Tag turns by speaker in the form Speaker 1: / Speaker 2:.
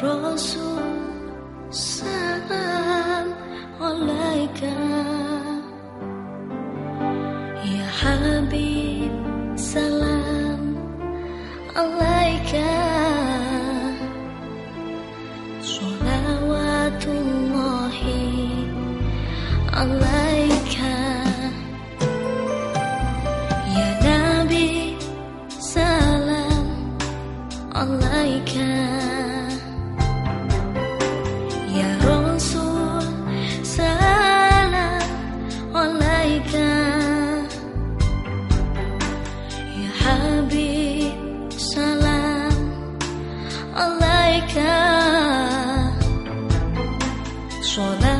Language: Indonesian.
Speaker 1: Rasul salam alaika. Ya Habib salam alaika. Mohi alaika. Ya Nabi salam alaika. 说了